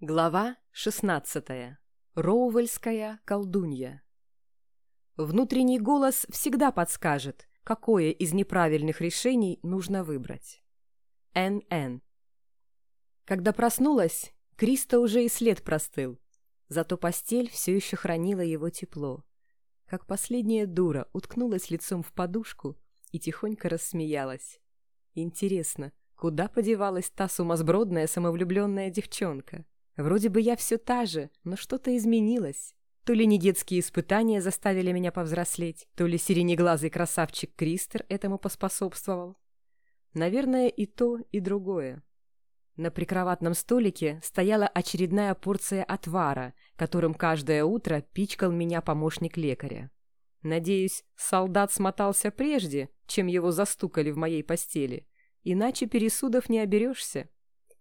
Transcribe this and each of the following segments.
Глава 16. Роувельская колдунья. Внутренний голос всегда подскажет, какое из неправильных решений нужно выбрать. Н.Н. Когда проснулась, Криста уже и след простыл, зато постель все еще хранила его тепло. Как последняя дура уткнулась лицом в подушку и тихонько рассмеялась. Интересно, куда подевалась та сумасбродная самовлюбленная девчонка? Вроде бы я все та же, но что-то изменилось. То ли не детские испытания заставили меня повзрослеть, то ли сиренеглазый красавчик Кристер этому поспособствовал. Наверное, и то, и другое. На прикроватном столике стояла очередная порция отвара, которым каждое утро пичкал меня помощник лекаря. Надеюсь, солдат смотался прежде, чем его застукали в моей постели, иначе пересудов не оберешься.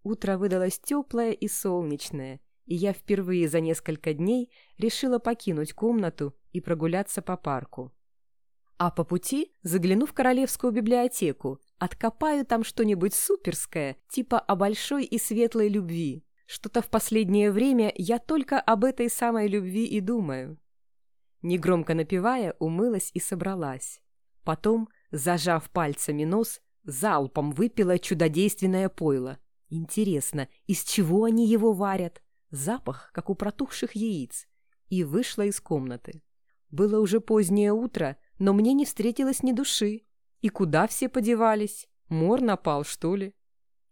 Утро выдалось теплое и солнечное, и я впервые за несколько дней решила покинуть комнату и прогуляться по парку. А по пути загляну в Королевскую библиотеку, откопаю там что-нибудь суперское, типа о большой и светлой любви. Что-то в последнее время я только об этой самой любви и думаю. Негромко напевая, умылась и собралась. Потом, зажав пальцами нос, залпом выпила чудодейственное пойло. Интересно, из чего они его варят? Запах, как у протухших яиц. И вышла из комнаты. Было уже позднее утро, но мне не встретилось ни души. И куда все подевались? Мор напал, что ли?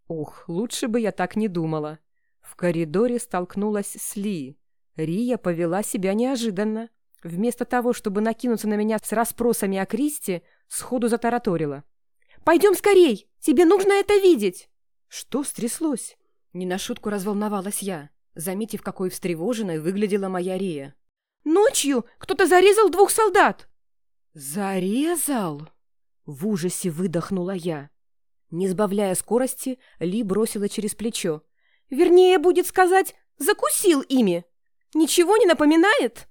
Ох, лучше бы я так не думала. В коридоре столкнулась с Ли. Рия повела себя неожиданно. Вместо того, чтобы накинуться на меня с расспросами о Кристи, сходу затараторила. «Пойдем скорей! Тебе нужно это видеть!» Что стряслось? Не на шутку разволновалась я, заметив, какой встревоженной выглядела моя Рия. «Ночью кто-то зарезал двух солдат!» «Зарезал?» В ужасе выдохнула я. Не сбавляя скорости, Ли бросила через плечо. «Вернее, будет сказать, закусил ими! Ничего не напоминает?»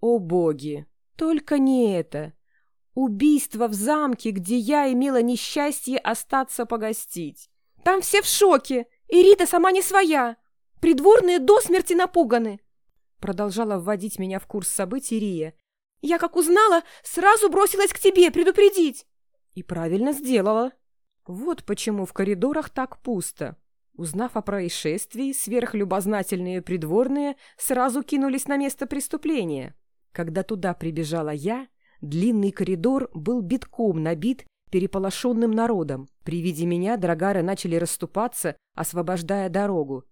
«О боги! Только не это! Убийство в замке, где я имела несчастье остаться погостить!» Там все в шоке, и Рита сама не своя. Придворные до смерти напуганы. Продолжала вводить меня в курс событий Рия. Я, как узнала, сразу бросилась к тебе предупредить. И правильно сделала. Вот почему в коридорах так пусто. Узнав о происшествии, сверхлюбознательные придворные сразу кинулись на место преступления. Когда туда прибежала я, длинный коридор был битком набит переполошенным народом. При виде меня драгары начали расступаться, освобождая дорогу.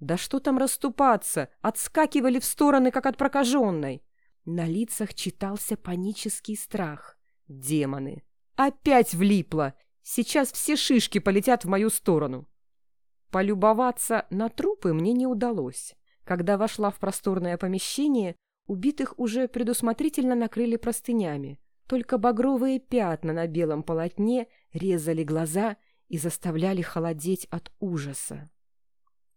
Да что там расступаться? Отскакивали в стороны, как от прокаженной. На лицах читался панический страх. Демоны. Опять влипло. Сейчас все шишки полетят в мою сторону. Полюбоваться на трупы мне не удалось. Когда вошла в просторное помещение, убитых уже предусмотрительно накрыли простынями. Только багровые пятна на белом полотне резали глаза и заставляли холодеть от ужаса.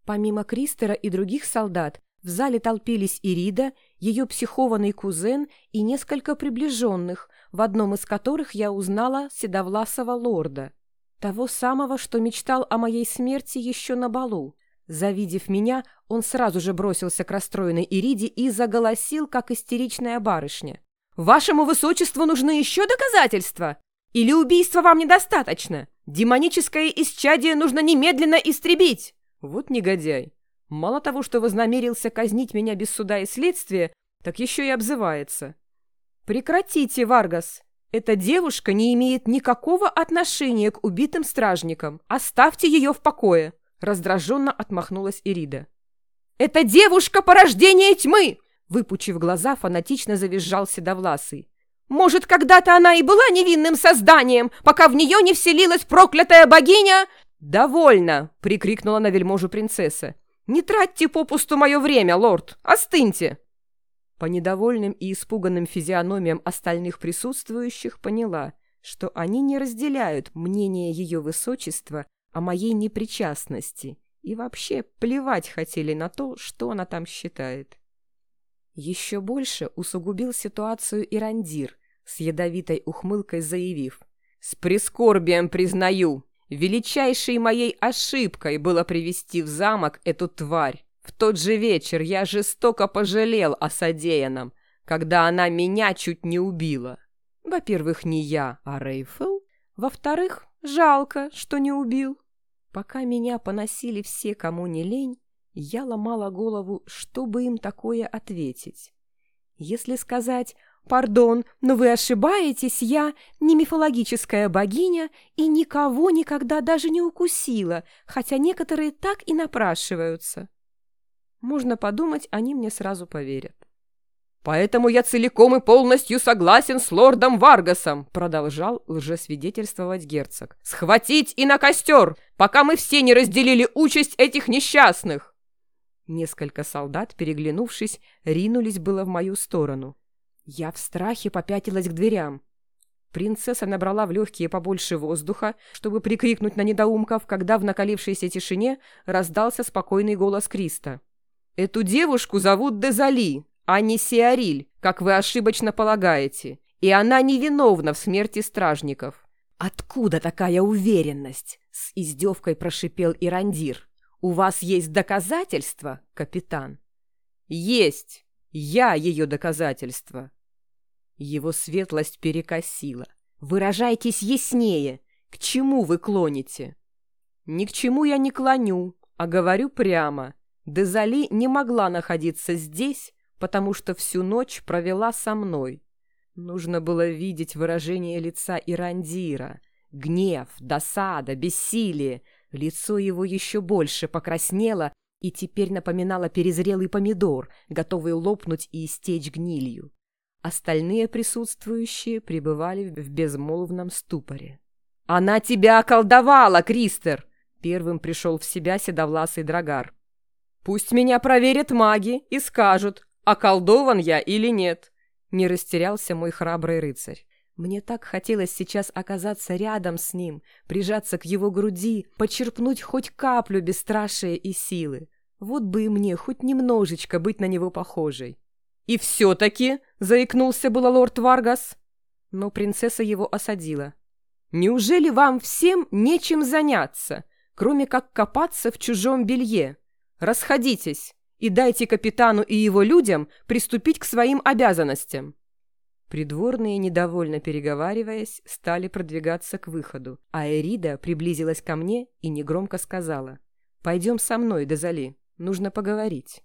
Помимо Кристера и других солдат, в зале толпились Ирида, ее психованный кузен и несколько приближенных, в одном из которых я узнала седовласого лорда, того самого, что мечтал о моей смерти еще на балу. Завидев меня, он сразу же бросился к расстроенной Ириде и заголосил, как истеричная барышня. Вашему высочеству нужны еще доказательства? Или убийства вам недостаточно? Демоническое исчадие нужно немедленно истребить!» Вот негодяй. Мало того, что вознамерился казнить меня без суда и следствия, так еще и обзывается. «Прекратите, Варгас! Эта девушка не имеет никакого отношения к убитым стражникам. Оставьте ее в покое!» Раздраженно отмахнулась Ирида. «Это девушка порождения тьмы! Выпучив глаза, фанатично завизжал Седовласый. «Может, когда-то она и была невинным созданием, пока в нее не вселилась проклятая богиня?» «Довольно!» — прикрикнула на вельможу принцесса. «Не тратьте попусту мое время, лорд! Остыньте!» По недовольным и испуганным физиономиям остальных присутствующих поняла, что они не разделяют мнение ее высочества о моей непричастности и вообще плевать хотели на то, что она там считает. Еще больше усугубил ситуацию Ирандир, с ядовитой ухмылкой заявив. «С прискорбием признаю, величайшей моей ошибкой было привести в замок эту тварь. В тот же вечер я жестоко пожалел о содеянном, когда она меня чуть не убила. Во-первых, не я, а Рейфел. Во-вторых, жалко, что не убил. Пока меня поносили все, кому не лень, я ломала голову, чтобы им такое ответить. Если сказать «Пардон, но вы ошибаетесь, я не мифологическая богиня и никого никогда даже не укусила, хотя некоторые так и напрашиваются». Можно подумать, они мне сразу поверят. «Поэтому я целиком и полностью согласен с лордом Варгасом», продолжал лжесвидетельствовать герцог. «Схватить и на костер, пока мы все не разделили участь этих несчастных!» Несколько солдат, переглянувшись, ринулись было в мою сторону. Я в страхе попятилась к дверям. Принцесса набрала в легкие побольше воздуха, чтобы прикрикнуть на недоумков, когда в накалившейся тишине раздался спокойный голос Криста. «Эту девушку зовут Дезали, а не Сиариль, как вы ошибочно полагаете, и она невиновна в смерти стражников». «Откуда такая уверенность?» — с издевкой прошипел Ирандир. «У вас есть доказательства, капитан?» «Есть! Я ее доказательство!» Его светлость перекосила. «Выражайтесь яснее! К чему вы клоните?» «Ни к чему я не клоню, а говорю прямо. Дезали не могла находиться здесь, потому что всю ночь провела со мной. Нужно было видеть выражение лица Ирандира. Гнев, досада, бессилие — Лицо его еще больше покраснело и теперь напоминало перезрелый помидор, готовый лопнуть и истечь гнилью. Остальные присутствующие пребывали в безмолвном ступоре. «Она тебя околдовала, Кристер!» Первым пришел в себя седовласый драгар. «Пусть меня проверят маги и скажут, околдован я или нет!» Не растерялся мой храбрый рыцарь. Мне так хотелось сейчас оказаться рядом с ним, прижаться к его груди, почерпнуть хоть каплю бесстрашия и силы. Вот бы и мне хоть немножечко быть на него похожей. «И все-таки!» — заикнулся было лорд Варгас. Но принцесса его осадила. «Неужели вам всем нечем заняться, кроме как копаться в чужом белье? Расходитесь и дайте капитану и его людям приступить к своим обязанностям». Придворные, недовольно переговариваясь, стали продвигаться к выходу, а Эрида приблизилась ко мне и негромко сказала «Пойдем со мной, Дезали, нужно поговорить».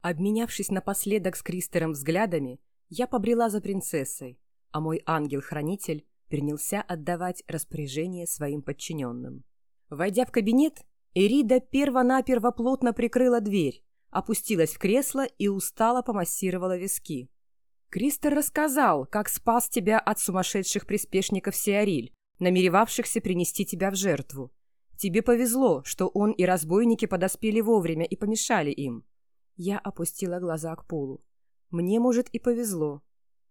Обменявшись напоследок с Кристером взглядами, я побрела за принцессой, а мой ангел-хранитель принялся отдавать распоряжение своим подчиненным. Войдя в кабинет, Эрида перво-наперво плотно прикрыла дверь, опустилась в кресло и устало помассировала виски. Кристер рассказал, как спас тебя от сумасшедших приспешников Сиариль, намеревавшихся принести тебя в жертву. Тебе повезло, что он и разбойники подоспели вовремя и помешали им. Я опустила глаза к полу. Мне, может, и повезло.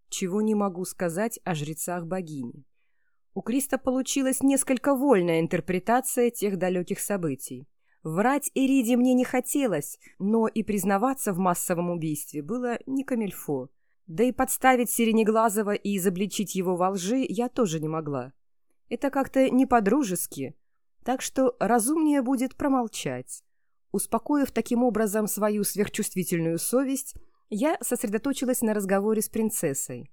Чего не могу сказать о жрецах богини. У Криста получилась несколько вольная интерпретация тех далеких событий. Врать Эриде мне не хотелось, но и признаваться в массовом убийстве было не камельфо. Да и подставить Сиренеглазого и изобличить его во лжи я тоже не могла. Это как-то не по-дружески, так что разумнее будет промолчать. Успокоив таким образом свою сверхчувствительную совесть, я сосредоточилась на разговоре с принцессой.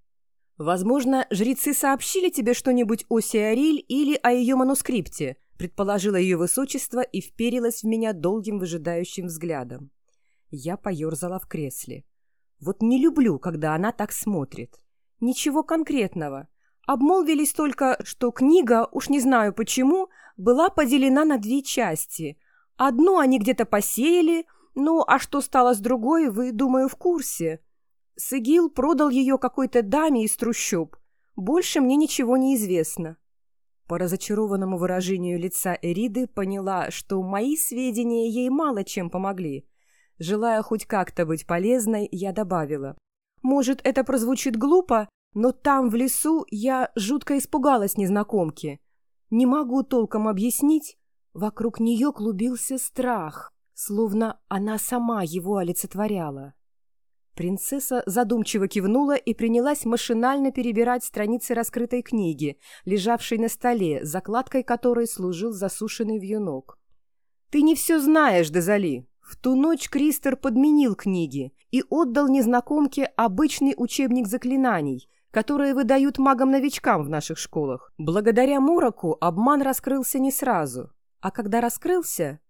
«Возможно, жрецы сообщили тебе что-нибудь о Сиариль или о ее манускрипте», предположила ее высочество и вперилась в меня долгим выжидающим взглядом. Я поерзала в кресле. Вот не люблю, когда она так смотрит. Ничего конкретного. Обмолвились только, что книга, уж не знаю почему, была поделена на две части. Одну они где-то посеяли, ну а что стало с другой, вы, думаю, в курсе. Сыгил продал ее какой-то даме из трущоб. Больше мне ничего не известно. По разочарованному выражению лица Эриды поняла, что мои сведения ей мало чем помогли. Желая хоть как-то быть полезной, я добавила. «Может, это прозвучит глупо, но там, в лесу, я жутко испугалась незнакомки. Не могу толком объяснить. Вокруг нее клубился страх, словно она сама его олицетворяла». Принцесса задумчиво кивнула и принялась машинально перебирать страницы раскрытой книги, лежавшей на столе, закладкой которой служил засушенный вьюнок. «Ты не все знаешь, Дезали. В ту ночь Кристер подменил книги и отдал незнакомке обычный учебник заклинаний, которые выдают магам-новичкам в наших школах. Благодаря Муроку обман раскрылся не сразу. А когда раскрылся,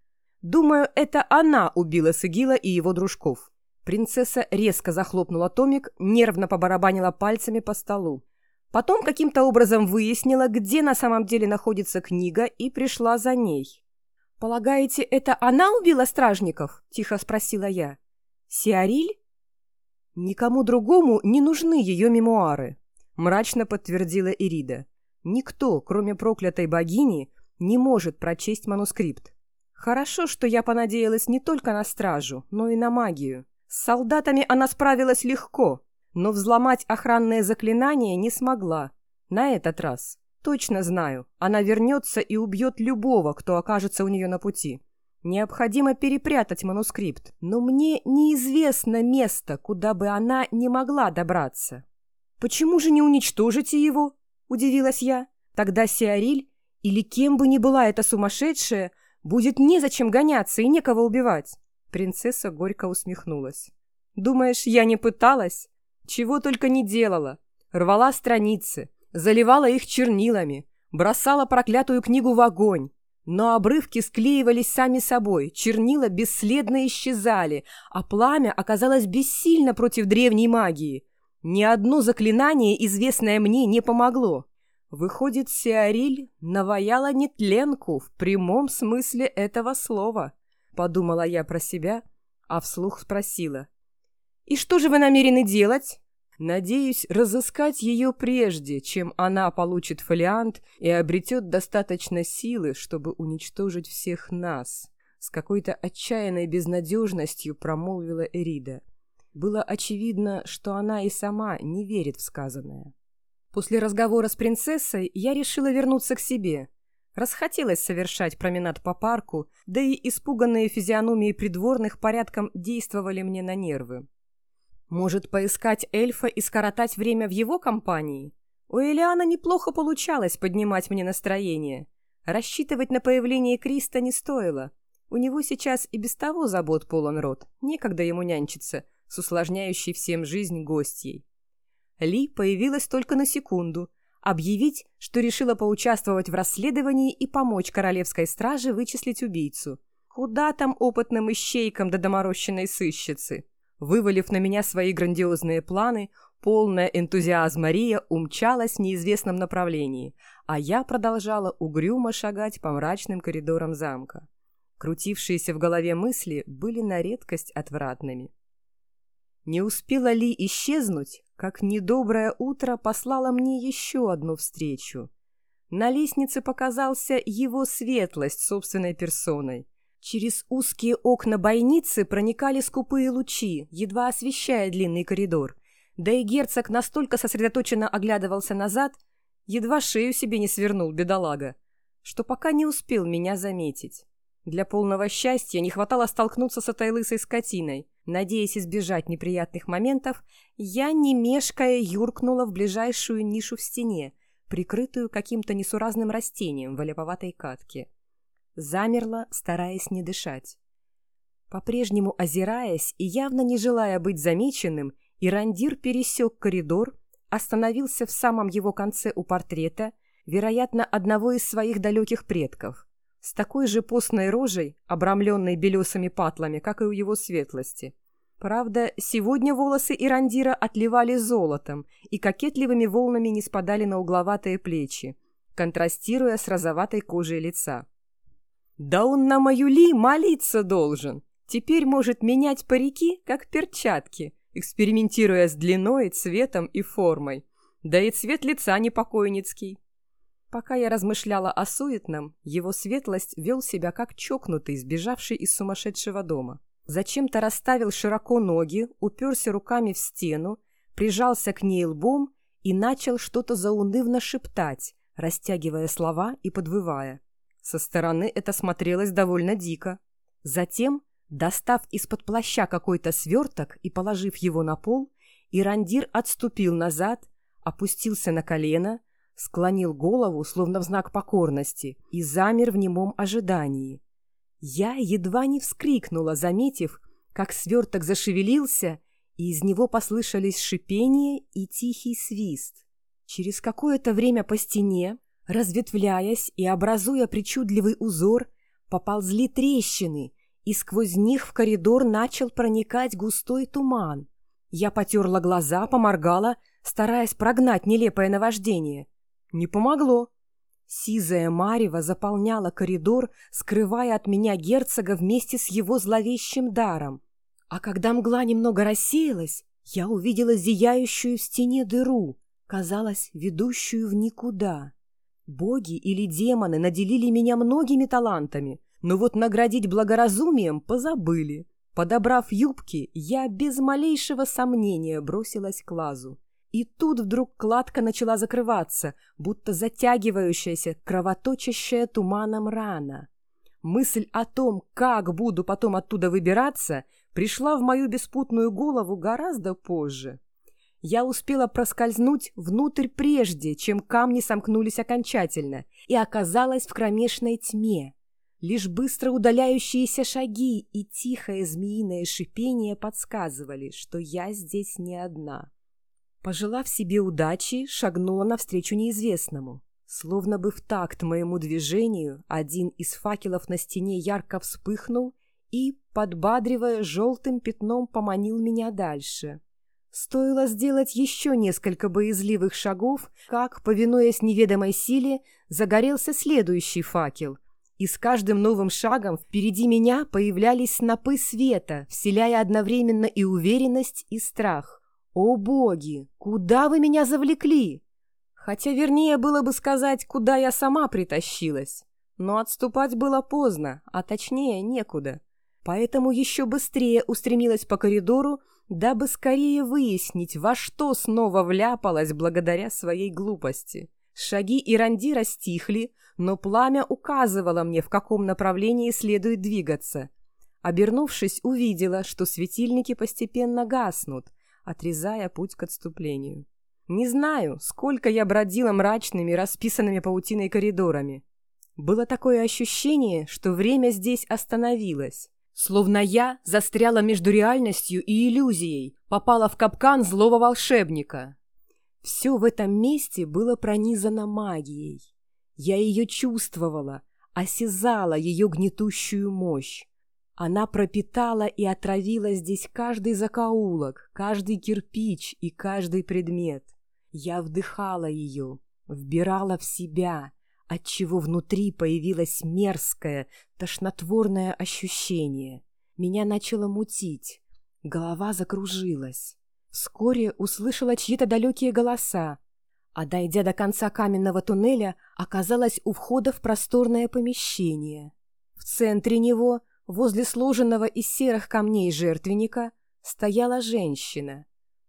думаю, это она убила Сыгила и его дружков. Принцесса резко захлопнула томик, нервно побарабанила пальцами по столу. Потом каким-то образом выяснила, где на самом деле находится книга, и пришла за ней. «Полагаете, это она убила стражников?» – тихо спросила я. «Сиариль?» «Никому другому не нужны ее мемуары», – мрачно подтвердила Ирида. «Никто, кроме проклятой богини, не может прочесть манускрипт. Хорошо, что я понадеялась не только на стражу, но и на магию. С солдатами она справилась легко, но взломать охранное заклинание не смогла. На этот раз. Точно знаю, она вернется и убьет любого, кто окажется у нее на пути. Необходимо перепрятать манускрипт, но мне неизвестно место, куда бы она не могла добраться. «Почему же не уничтожите его?» – удивилась я. «Тогда Сиариль, или кем бы ни была эта сумасшедшая, будет незачем гоняться и некого убивать». Принцесса горько усмехнулась. «Думаешь, я не пыталась? Чего только не делала. Рвала страницы, заливала их чернилами, бросала проклятую книгу в огонь. Но обрывки склеивались сами собой, чернила бесследно исчезали, а пламя оказалось бессильно против древней магии. Ни одно заклинание, известное мне, не помогло. Выходит, Сиариль наваяла нетленку в прямом смысле этого слова. Подумала я про себя, а вслух спросила. «И что же вы намерены делать?» Надеюсь разыскать ее прежде, чем она получит фолиант и обретет достаточно силы, чтобы уничтожить всех нас. С какой-то отчаянной безнадежностью промолвила Эрида. Было очевидно, что она и сама не верит в сказанное. После разговора с принцессой я решила вернуться к себе. Расхотелось совершать променад по парку, да и испуганные физиономии придворных порядком действовали мне на нервы. Может, поискать эльфа и скоротать время в его компании? У Элиана неплохо получалось поднимать мне настроение. Рассчитывать на появление Криста не стоило. У него сейчас и без того забот полон рот. Некогда ему нянчиться с усложняющей всем жизнь гостьей. Ли появилась только на секунду. Объявить, что решила поучаствовать в расследовании и помочь королевской страже вычислить убийцу. Куда там опытным ищейкам до доморощенной сыщицы? Вывалив на меня свои грандиозные планы, полная энтузиазма Мария умчалась в неизвестном направлении, а я продолжала угрюмо шагать по мрачным коридорам замка. Крутившиеся в голове мысли были на редкость отвратными. Не успела ли исчезнуть, как недоброе утро послало мне еще одну встречу. На лестнице показался его светлость собственной персоной. Через узкие окна бойницы проникали скупые лучи, едва освещая длинный коридор. Да и герцог настолько сосредоточенно оглядывался назад, едва шею себе не свернул, бедолага, что пока не успел меня заметить. Для полного счастья не хватало столкнуться с этой лысой скотиной. Надеясь избежать неприятных моментов, я, не мешкая, юркнула в ближайшую нишу в стене, прикрытую каким-то несуразным растением в олеповатой катке замерла, стараясь не дышать. По-прежнему озираясь и явно не желая быть замеченным, Ирандир пересек коридор, остановился в самом его конце у портрета, вероятно, одного из своих далеких предков, с такой же постной рожей, обрамленной белесыми патлами, как и у его светлости. Правда, сегодня волосы Ирандира отливали золотом и кокетливыми волнами не спадали на угловатые плечи, контрастируя с розоватой кожей лица. Да он на мою Ли молиться должен. Теперь может менять парики, как перчатки, экспериментируя с длиной, цветом и формой. Да и цвет лица непокойницкий. Пока я размышляла о суетном, его светлость вел себя как чокнутый, сбежавший из сумасшедшего дома. Зачем-то расставил широко ноги, уперся руками в стену, прижался к ней лбом и начал что-то заунывно шептать, растягивая слова и подвывая. Со стороны это смотрелось довольно дико. Затем, достав из-под плаща какой-то сверток и положив его на пол, Ирандир отступил назад, опустился на колено, склонил голову, словно в знак покорности, и замер в немом ожидании. Я едва не вскрикнула, заметив, как сверток зашевелился, и из него послышались шипение и тихий свист. Через какое-то время по стене, разветвляясь и образуя причудливый узор, поползли трещины, и сквозь них в коридор начал проникать густой туман. Я потерла глаза, поморгала, стараясь прогнать нелепое наваждение. Не помогло. Сизая марево заполняла коридор, скрывая от меня герцога вместе с его зловещим даром. А когда мгла немного рассеялась, я увидела зияющую в стене дыру, казалось, ведущую в никуда. Боги или демоны наделили меня многими талантами, но вот наградить благоразумием позабыли. Подобрав юбки, я без малейшего сомнения бросилась к лазу. И тут вдруг кладка начала закрываться, будто затягивающаяся, кровоточащая туманом рана. Мысль о том, как буду потом оттуда выбираться, пришла в мою беспутную голову гораздо позже. Я успела проскользнуть внутрь прежде, чем камни сомкнулись окончательно, и оказалась в кромешной тьме. Лишь быстро удаляющиеся шаги и тихое змеиное шипение подсказывали, что я здесь не одна. Пожелав себе удачи, шагнула навстречу неизвестному. Словно бы в такт моему движению, один из факелов на стене ярко вспыхнул и, подбадривая желтым пятном, поманил меня дальше. Стоило сделать еще несколько боязливых шагов, как, повинуясь неведомой силе, загорелся следующий факел, и с каждым новым шагом впереди меня появлялись снопы света, вселяя одновременно и уверенность, и страх. «О боги! Куда вы меня завлекли?» Хотя вернее было бы сказать, куда я сама притащилась. Но отступать было поздно, а точнее некуда. Поэтому еще быстрее устремилась по коридору, дабы скорее выяснить, во что снова вляпалась благодаря своей глупости. Шаги Иранди растихли, но пламя указывало мне, в каком направлении следует двигаться. Обернувшись, увидела, что светильники постепенно гаснут — отрезая путь к отступлению. Не знаю, сколько я бродила мрачными, расписанными паутиной коридорами. Было такое ощущение, что время здесь остановилось. Словно я застряла между реальностью и иллюзией, попала в капкан злого волшебника. Все в этом месте было пронизано магией. Я ее чувствовала, осязала ее гнетущую мощь. Она пропитала и отравила здесь каждый закоулок, каждый кирпич и каждый предмет. Я вдыхала ее, вбирала в себя, отчего внутри появилось мерзкое, тошнотворное ощущение. Меня начало мутить, голова закружилась. Вскоре услышала чьи-то далекие голоса, а, дойдя до конца каменного туннеля, оказалась у входа в просторное помещение. В центре него — Возле сложенного из серых камней жертвенника стояла женщина.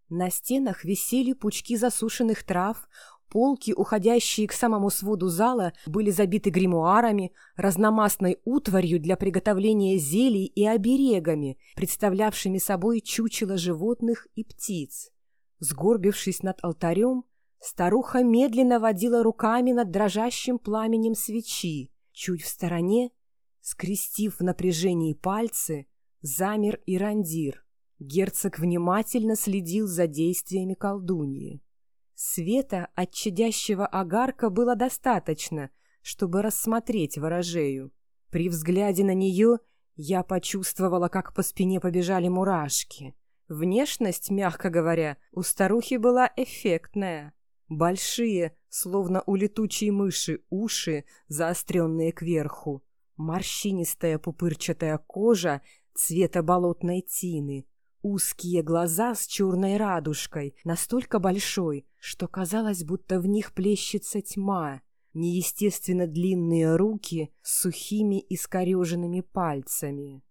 На стенах висели пучки засушенных трав, полки, уходящие к самому своду зала, были забиты гримуарами, разномастной утварью для приготовления зелий и оберегами, представлявшими собой чучело животных и птиц. Сгорбившись над алтарем, старуха медленно водила руками над дрожащим пламенем свечи. Чуть в стороне Скрестив в напряжении пальцы, замер Ирандир. Герцог внимательно следил за действиями колдуньи. Света от чадящего огарка было достаточно, чтобы рассмотреть ворожею. При взгляде на нее я почувствовала, как по спине побежали мурашки. Внешность, мягко говоря, у старухи была эффектная. Большие, словно у летучей мыши, уши, заостренные кверху, Морщинистая пупырчатая кожа цвета болотной тины, узкие глаза с черной радужкой, настолько большой, что казалось, будто в них плещется тьма, неестественно длинные руки с сухими искореженными пальцами.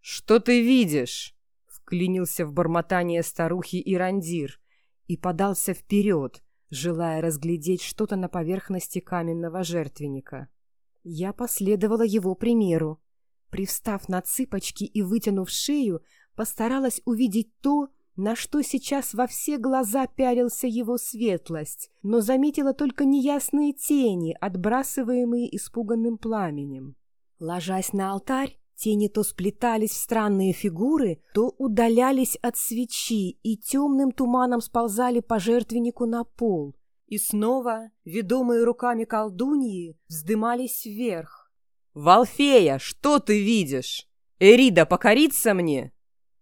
«Что ты видишь?» — вклинился в бормотание старухи Ирандир и подался вперед, желая разглядеть что-то на поверхности каменного жертвенника. Я последовала его примеру. Привстав на цыпочки и вытянув шею, постаралась увидеть то, на что сейчас во все глаза пялился его светлость, но заметила только неясные тени, отбрасываемые испуганным пламенем. Ложась на алтарь, Тени то сплетались в странные фигуры, то удалялись от свечи и темным туманом сползали по жертвеннику на пол. И снова, ведомые руками колдуньи, вздымались вверх. «Валфея, что ты видишь? Эрида покорится мне?»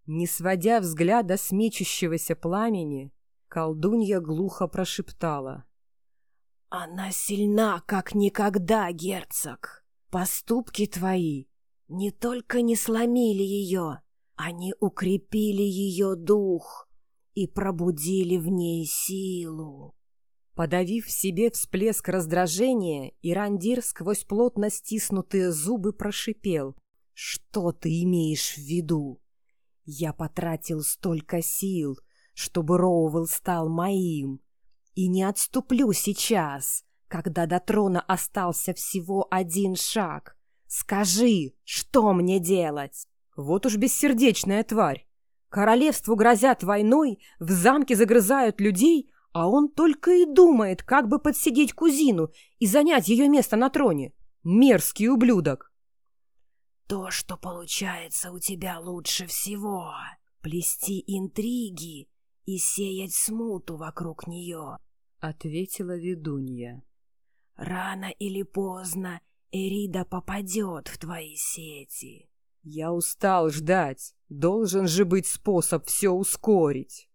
Не сводя взгляда с мечущегося пламени, колдунья глухо прошептала. «Она сильна, как никогда, герцог. Поступки твои не только не сломили ее, они укрепили ее дух и пробудили в ней силу. Подавив в себе всплеск раздражения, Ирандир сквозь плотно стиснутые зубы прошипел. «Что ты имеешь в виду? Я потратил столько сил, чтобы Роуэлл стал моим, и не отступлю сейчас, когда до трона остался всего один шаг. Скажи, что мне делать? Вот уж бессердечная тварь. Королевству грозят войной, в замке загрызают людей, а он только и думает, как бы подсидеть кузину и занять ее место на троне. Мерзкий ублюдок. То, что получается у тебя лучше всего, плести интриги и сеять смуту вокруг нее, — ответила ведунья. Рано или поздно Эрида попадет в твои сети. Я устал ждать. Должен же быть способ все ускорить.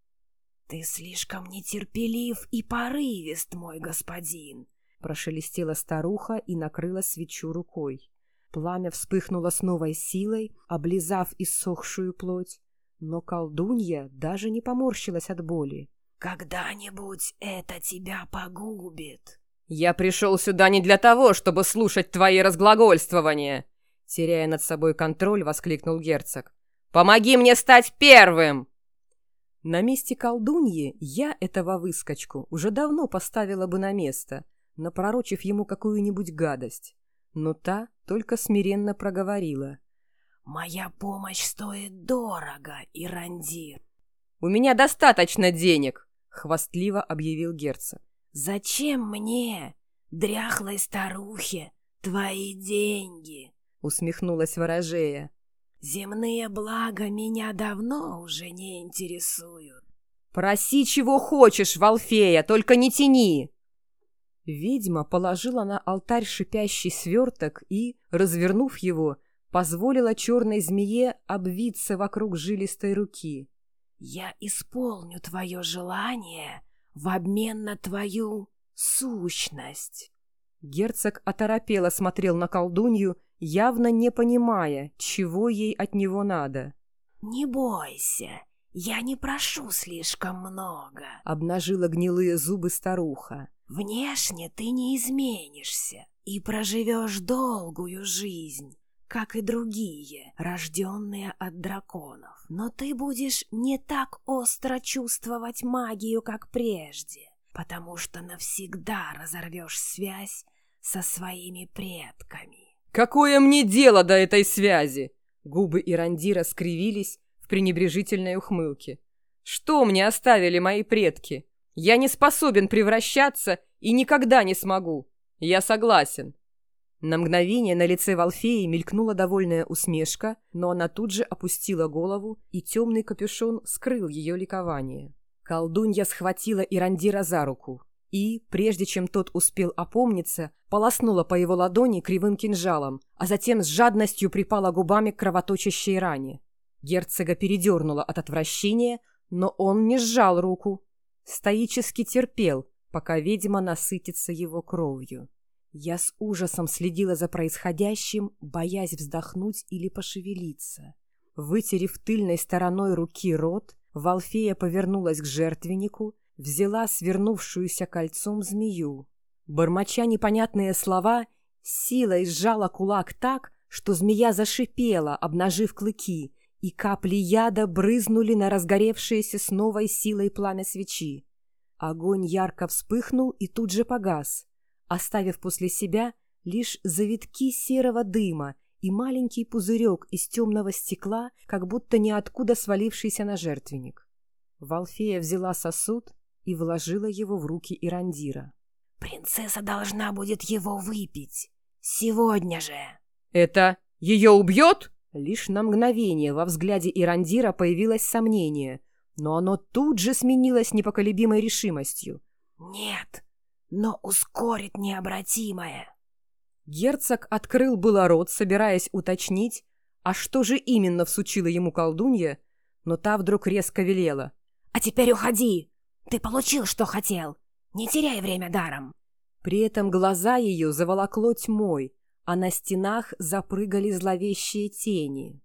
Ты слишком нетерпелив и порывист, мой господин, прошелестела старуха и накрыла свечу рукой. Пламя вспыхнуло с новой силой, облизав иссохшую плоть, но колдунья даже не поморщилась от боли. «Когда-нибудь это тебя погубит», «Я пришел сюда не для того, чтобы слушать твои разглагольствования!» Теряя над собой контроль, воскликнул герцог. «Помоги мне стать первым!» На месте колдуньи я этого выскочку уже давно поставила бы на место, напророчив ему какую-нибудь гадость. Но та только смиренно проговорила. «Моя помощь стоит дорого, Ирандир!» «У меня достаточно денег!» — хвастливо объявил герцог. «Зачем мне, дряхлой старухе, твои деньги?» — усмехнулась ворожея. «Земные блага меня давно уже не интересуют». «Проси, чего хочешь, Валфея, только не тяни!» Ведьма положила на алтарь шипящий сверток и, развернув его, позволила черной змее обвиться вокруг жилистой руки. «Я исполню твое желание», в обмен на твою сущность. Герцог оторопело смотрел на колдунью, явно не понимая, чего ей от него надо. «Не бойся, я не прошу слишком много», — обнажила гнилые зубы старуха. «Внешне ты не изменишься и проживешь долгую жизнь, как и другие, рожденные от драконов. Но ты будешь не так остро чувствовать магию, как прежде, потому что навсегда разорвешь связь со своими предками. «Какое мне дело до этой связи?» Губы Ирандира скривились в пренебрежительной ухмылке. «Что мне оставили мои предки? Я не способен превращаться и никогда не смогу. Я согласен. На мгновение на лице Валфеи мелькнула довольная усмешка, но она тут же опустила голову, и темный капюшон скрыл ее ликование. Колдунья схватила Ирандира за руку и, прежде чем тот успел опомниться, полоснула по его ладони кривым кинжалом, а затем с жадностью припала губами к кровоточащей ране. Герцога передернуло от отвращения, но он не сжал руку. Стоически терпел, пока ведьма насытится его кровью. Я с ужасом следила за происходящим, боясь вздохнуть или пошевелиться. Вытерев тыльной стороной руки рот, Валфея повернулась к жертвеннику, взяла свернувшуюся кольцом змею. Бормоча непонятные слова, силой сжала кулак так, что змея зашипела, обнажив клыки, и капли яда брызнули на разгоревшееся с новой силой пламя свечи. Огонь ярко вспыхнул и тут же погас оставив после себя лишь завитки серого дыма и маленький пузырек из темного стекла, как будто ниоткуда свалившийся на жертвенник. Валфея взяла сосуд и вложила его в руки Ирандира. «Принцесса должна будет его выпить. Сегодня же!» «Это ее убьет?» Лишь на мгновение во взгляде Ирандира появилось сомнение, но оно тут же сменилось непоколебимой решимостью. «Нет, но ускорит необратимое». Герцог открыл было рот, собираясь уточнить, а что же именно всучила ему колдунья, но та вдруг резко велела. «А теперь уходи! Ты получил, что хотел! Не теряй время даром!» При этом глаза ее заволокло тьмой, а на стенах запрыгали зловещие тени.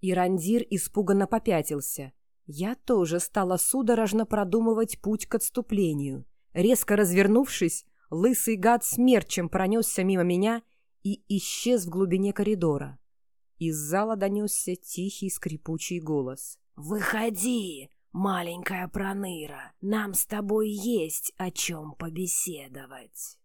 Ирандир испуганно попятился. Я тоже стала судорожно продумывать путь к отступлению. Резко развернувшись, лысый гад смерчем пронесся мимо меня и исчез в глубине коридора. Из зала донесся тихий скрипучий голос. «Выходи, маленькая проныра, нам с тобой есть о чем побеседовать».